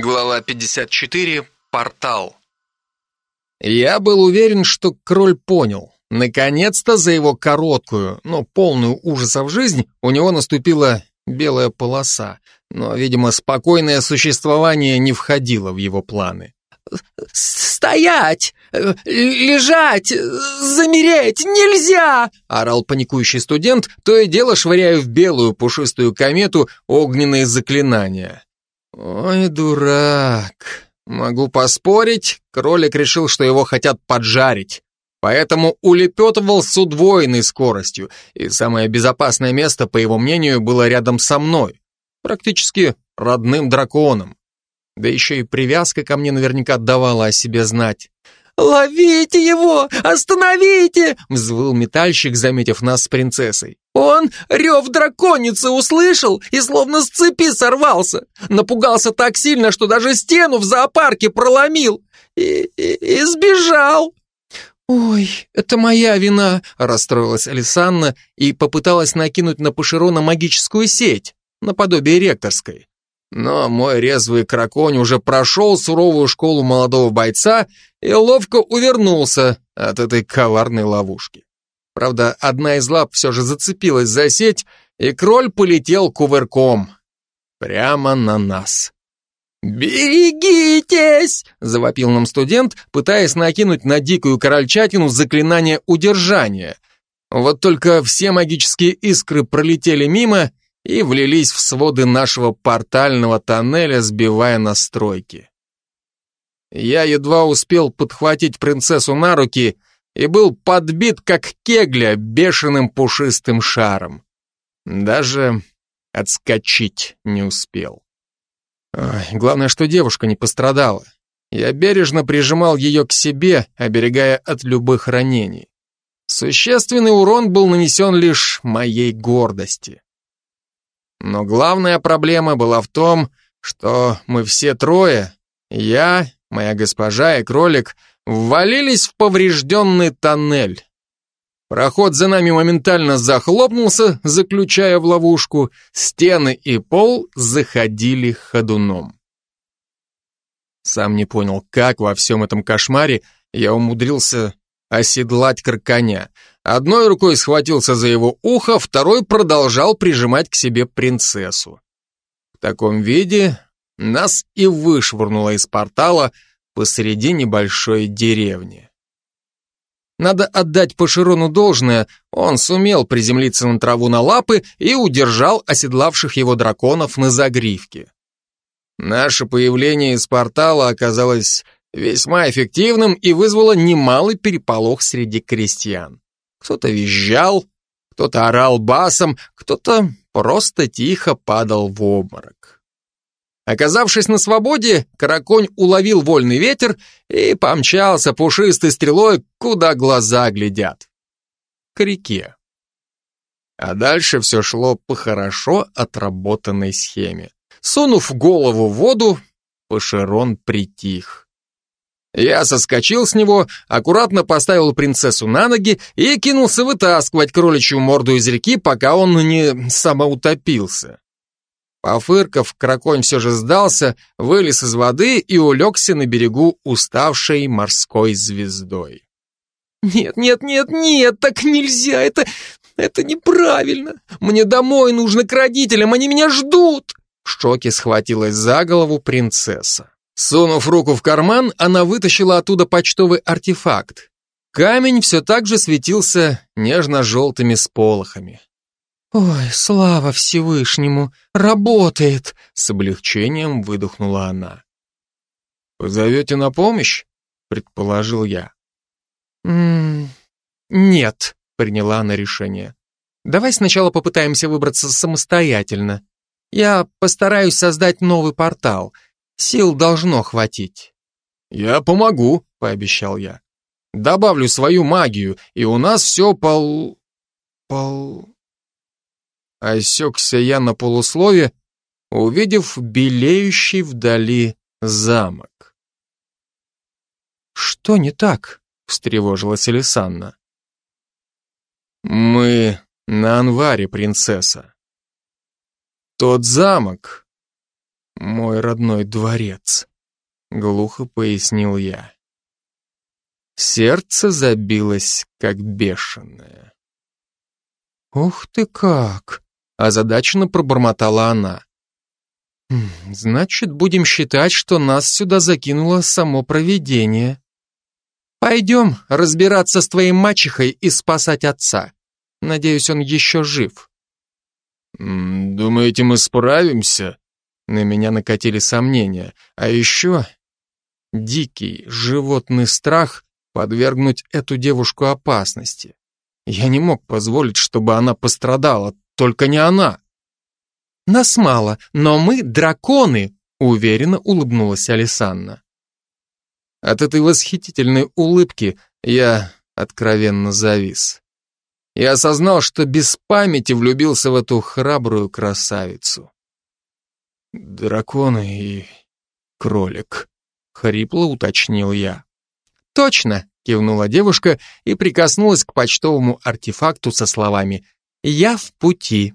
Глава 54. Портал. Я был уверен, что кроль понял. Наконец-то за его короткую, но полную ужасов жизнь у него наступила белая полоса. Но, видимо, спокойное существование не входило в его планы. «Стоять! Лежать! Замереть! Нельзя!» орал паникующий студент, то и дело швыряя в белую пушистую комету огненные заклинания. Ой, дурак. Могу поспорить, кролик решил, что его хотят поджарить. Поэтому улепетывал с удвоенной скоростью, и самое безопасное место, по его мнению, было рядом со мной. Практически родным драконом. Да еще и привязка ко мне наверняка давала о себе знать. «Ловите его! Остановите!» — взвыл метальщик, заметив нас с принцессой. «Он рев драконицы услышал и словно с цепи сорвался. Напугался так сильно, что даже стену в зоопарке проломил. И, и, и сбежал!» «Ой, это моя вина!» — расстроилась Алисанна и попыталась накинуть на Паширона магическую сеть, наподобие ректорской. Но мой резвый краконь уже прошел суровую школу молодого бойца и ловко увернулся от этой коварной ловушки. Правда, одна из лап все же зацепилась за сеть, и кроль полетел кувырком. Прямо на нас. «Берегитесь!» — завопил нам студент, пытаясь накинуть на дикую корольчатину заклинание удержания. Вот только все магические искры пролетели мимо, и влились в своды нашего портального тоннеля, сбивая настройки. Я едва успел подхватить принцессу на руки и был подбит, как кегля, бешеным пушистым шаром. Даже отскочить не успел. Ой, главное, что девушка не пострадала. Я бережно прижимал ее к себе, оберегая от любых ранений. Существенный урон был нанесен лишь моей гордости. Но главная проблема была в том, что мы все трое, я, моя госпожа и кролик, ввалились в поврежденный тоннель. Проход за нами моментально захлопнулся, заключая в ловушку, стены и пол заходили ходуном. Сам не понял, как во всем этом кошмаре я умудрился оседлать карканя. Одной рукой схватился за его ухо, второй продолжал прижимать к себе принцессу. В таком виде нас и вышвырнуло из портала посреди небольшой деревни. Надо отдать Паширону должное, он сумел приземлиться на траву на лапы и удержал оседлавших его драконов на загривке. Наше появление из портала оказалось весьма эффективным и вызвало немалый переполох среди крестьян. Кто-то визжал, кто-то орал басом, кто-то просто тихо падал в обморок. Оказавшись на свободе, караконь уловил вольный ветер и помчался пушистой стрелой, куда глаза глядят. К реке. А дальше все шло по хорошо отработанной схеме. Сунув голову в воду, Пашерон притих. Я соскочил с него, аккуратно поставил принцессу на ноги и кинулся вытаскивать кроличью морду из реки, пока он не самоутопился. Пофырков, краконь все же сдался, вылез из воды и улегся на берегу уставшей морской звездой. «Нет, нет, нет, нет, так нельзя, это... это неправильно. Мне домой нужно к родителям, они меня ждут!» В шоке схватилась за голову принцесса. Сунув руку в карман, она вытащила оттуда почтовый артефакт. Камень все так же светился нежно-желтыми сполохами. «Ой, слава Всевышнему! Работает!» С облегчением выдохнула она. «Позовете на помощь?» — предположил я. «М -м «Нет», — приняла она решение. «Давай сначала попытаемся выбраться самостоятельно. Я постараюсь создать новый портал — Сил должно хватить. Я помогу, пообещал я. Добавлю свою магию, и у нас все пол... пол... Осекся я на полуслове, увидев белеющий вдали замок. «Что не так?» — встревожилась Элисанна. «Мы на Анваре, принцесса. Тот замок, Мой родной дворец, глухо пояснил я. Сердце забилось, как бешеное. «Ух ты как!» — озадаченно пробормотала она. «Хм, «Значит, будем считать, что нас сюда закинуло само провидение. Пойдем разбираться с твоей мачехой и спасать отца. Надеюсь, он еще жив». «Думаете, мы справимся?» На меня накатили сомнения. А еще дикий животный страх подвергнуть эту девушку опасности. Я не мог позволить, чтобы она пострадала, только не она. Нас мало, но мы драконы, уверенно улыбнулась Алисанна. От этой восхитительной улыбки я откровенно завис. Я осознал, что без памяти влюбился в эту храбрую красавицу. Драконы и кролик, хрипло уточнил я. Точно, кивнула девушка и прикоснулась к почтовому артефакту со словами «Я в пути».